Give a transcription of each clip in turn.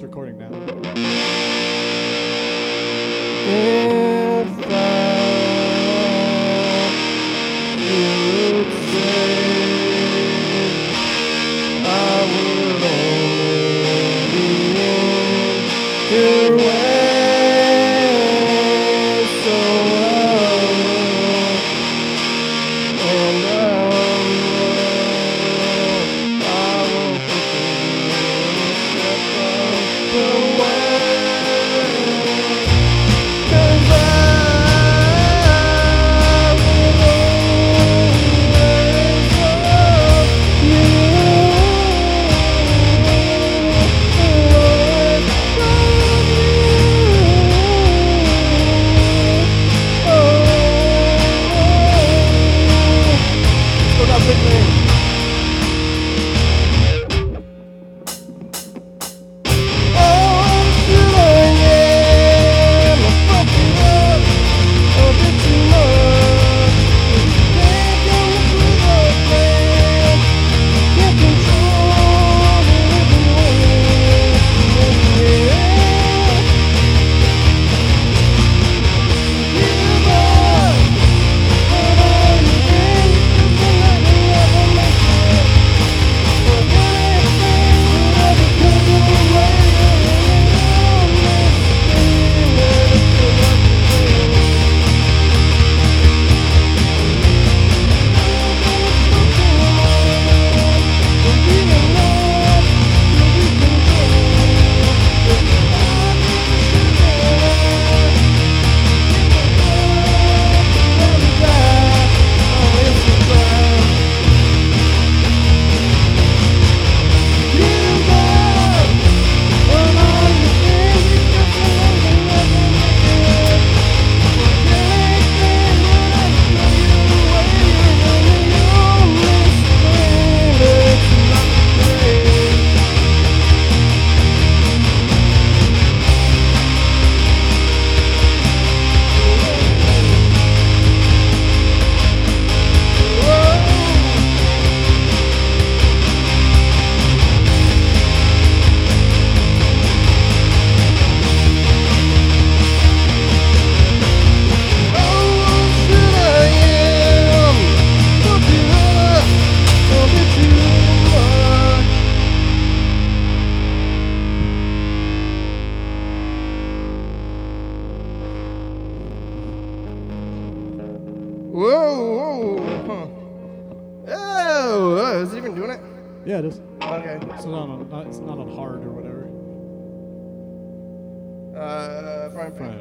It's recording now. not, it's not on hard or whatever. Uh, Brian Fran.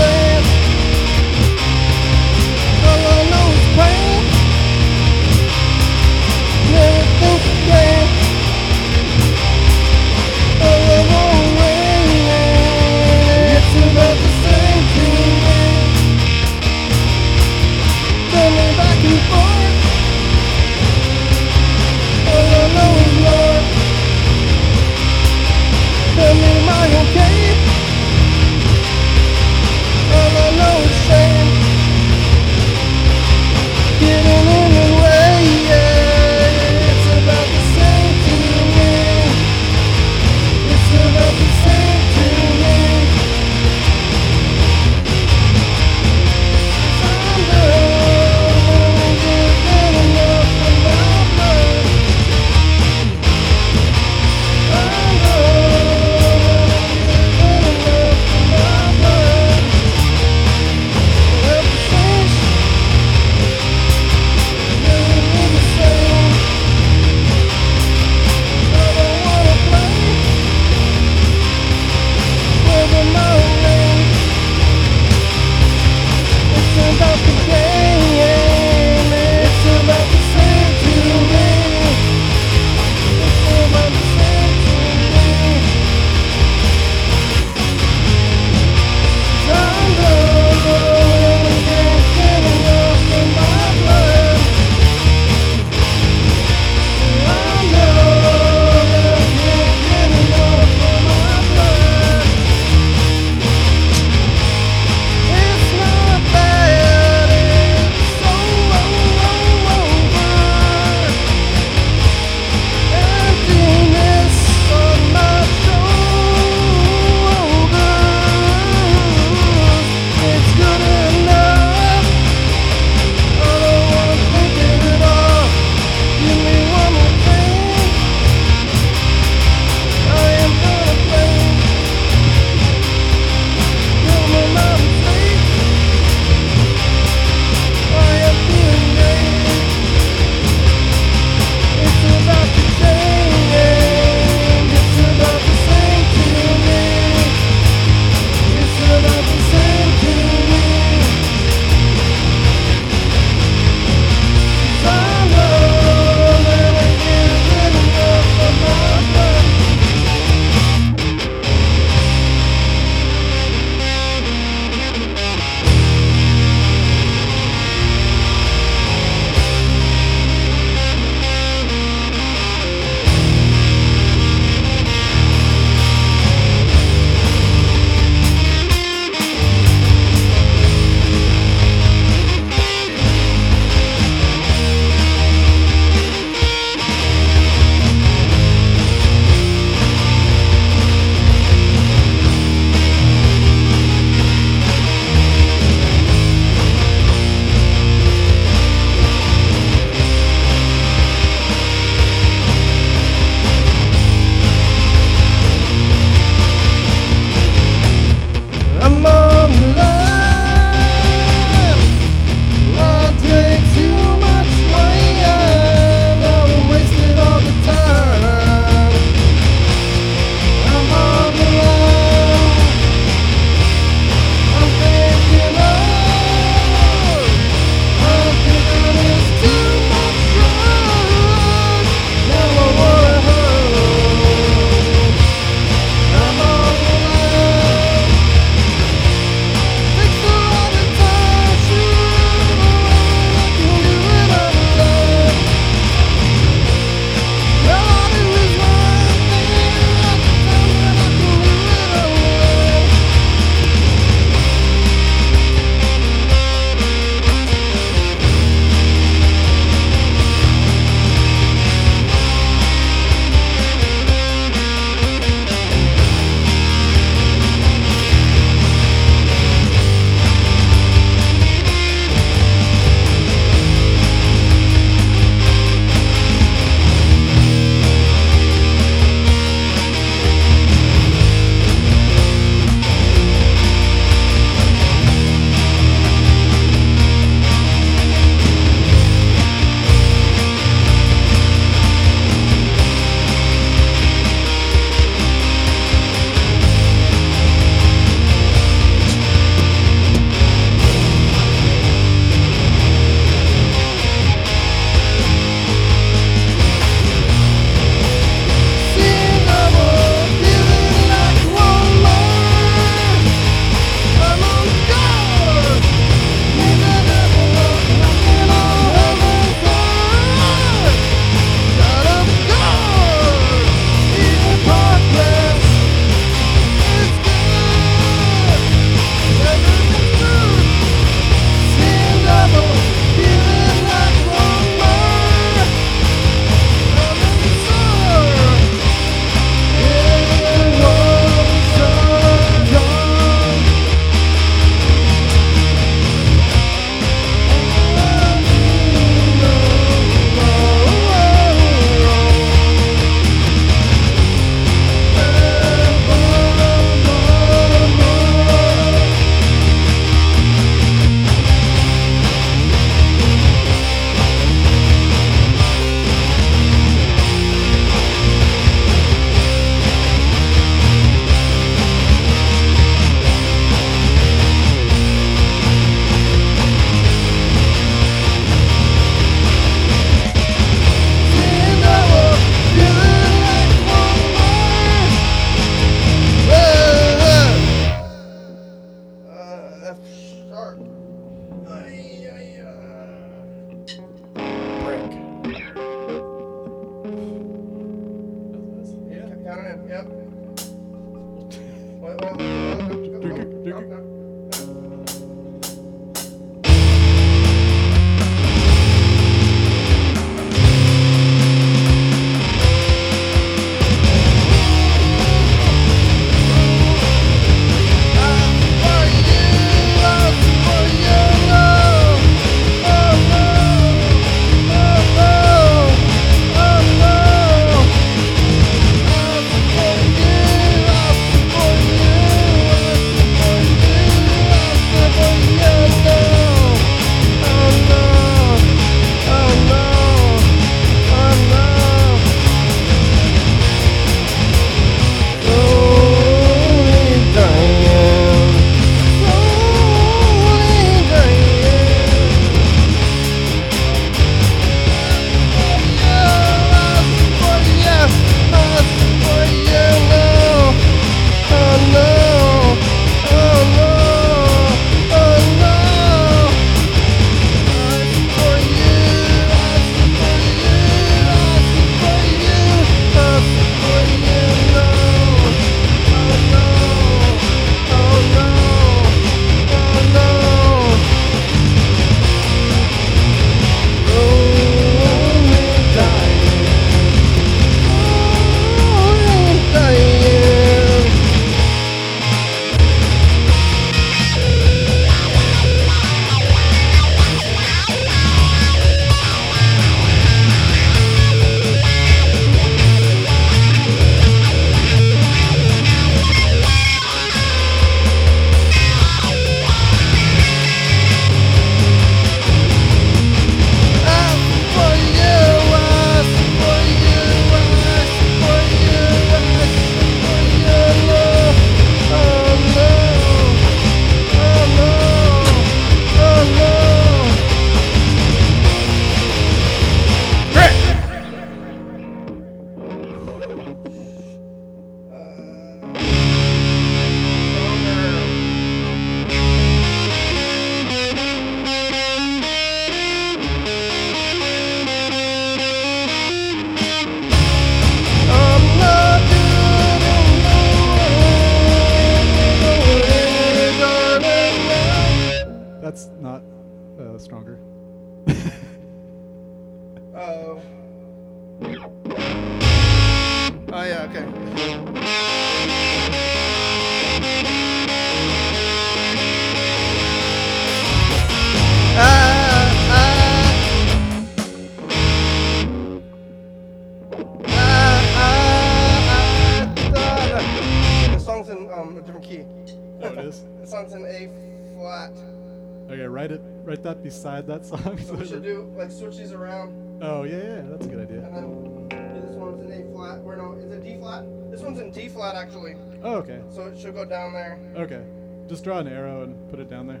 beside that song. So we should do like switch these around. Oh yeah, yeah, that's a good idea. And then this one's in A flat. Or no, is it D flat? This one's in D flat actually. Oh okay. So it should go down there. Okay, just draw an arrow and put it down there.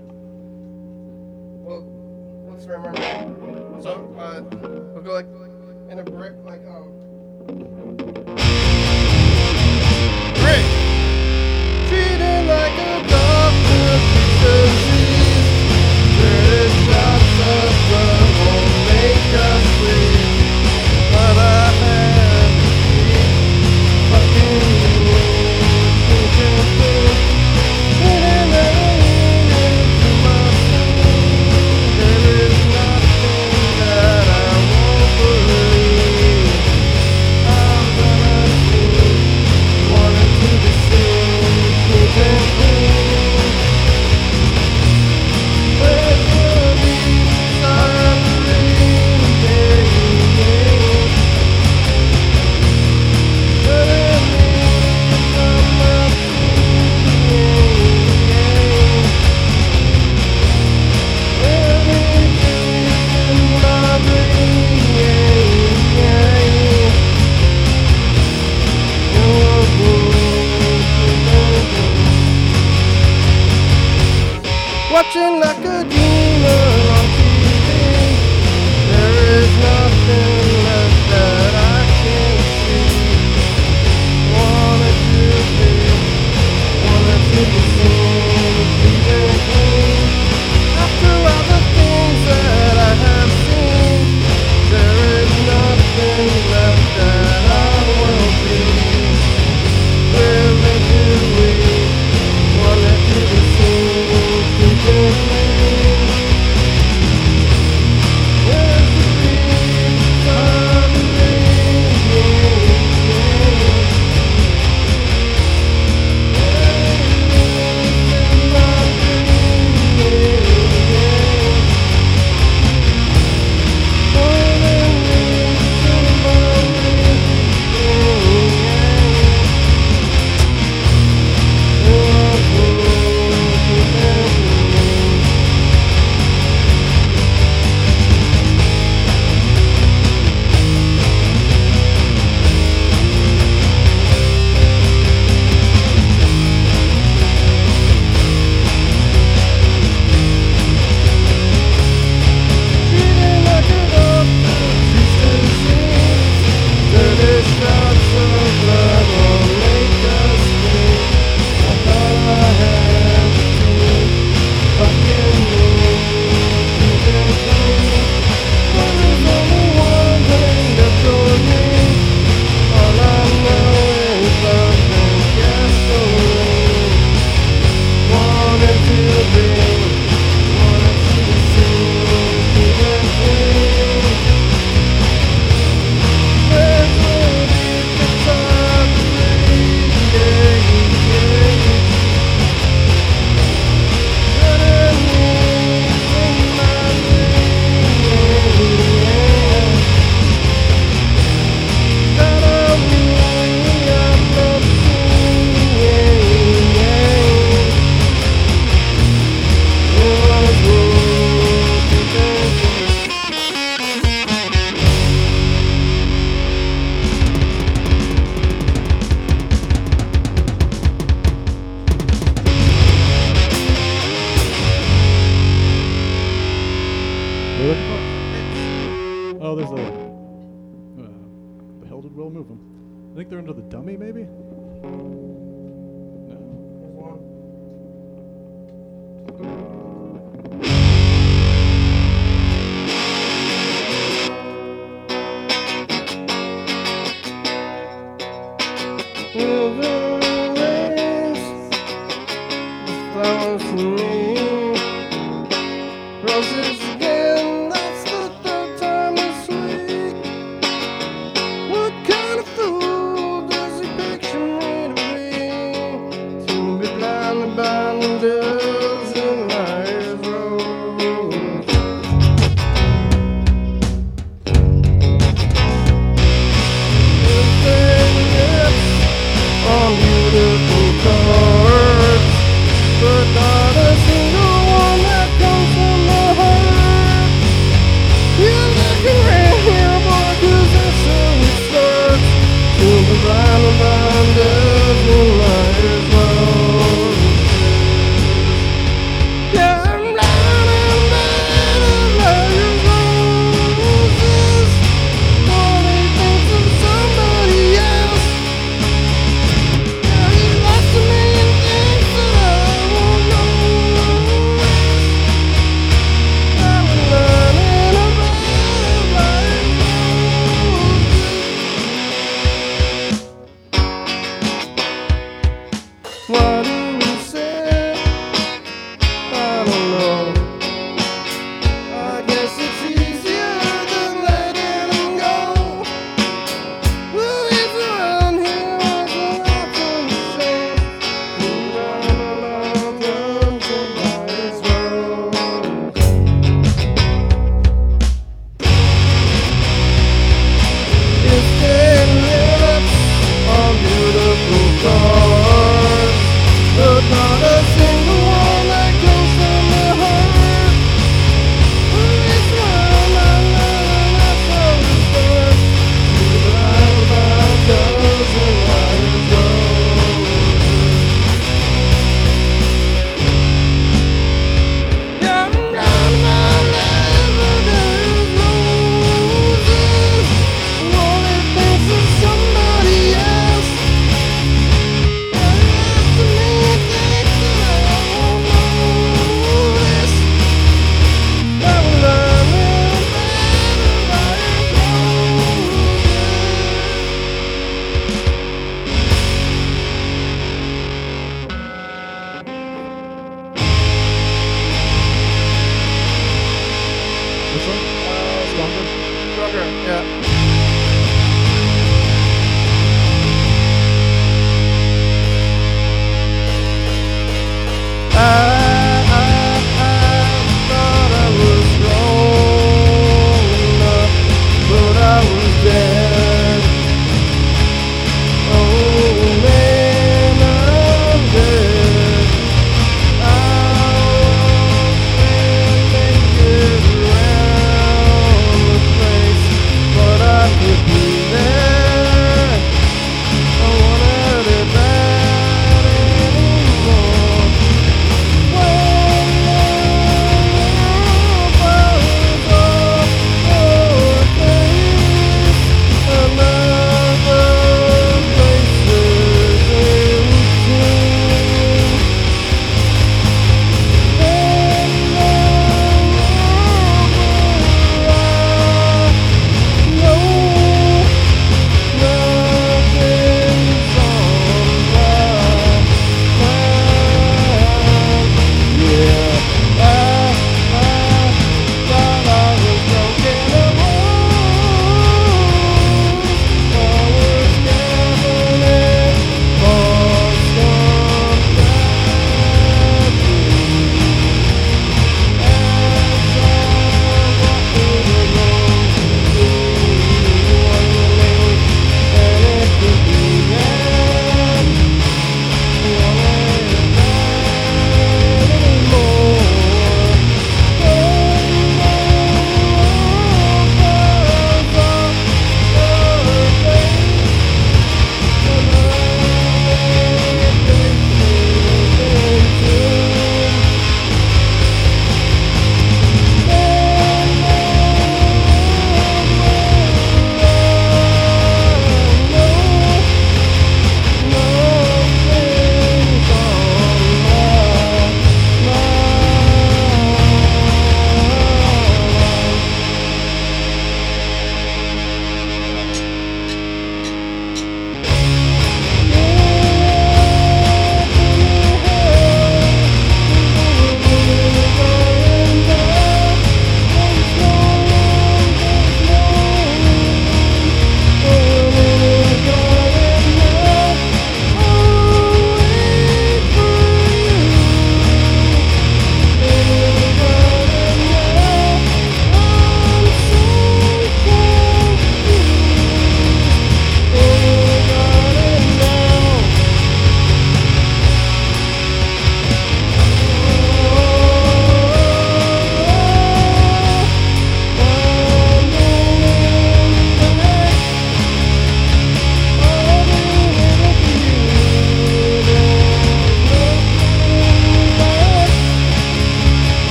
Well, let's remember. So uh, we'll go like in a brick like um. Brick. Treated like a dog.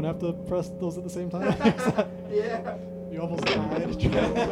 don't have to press those at the same time. yeah. You almost died.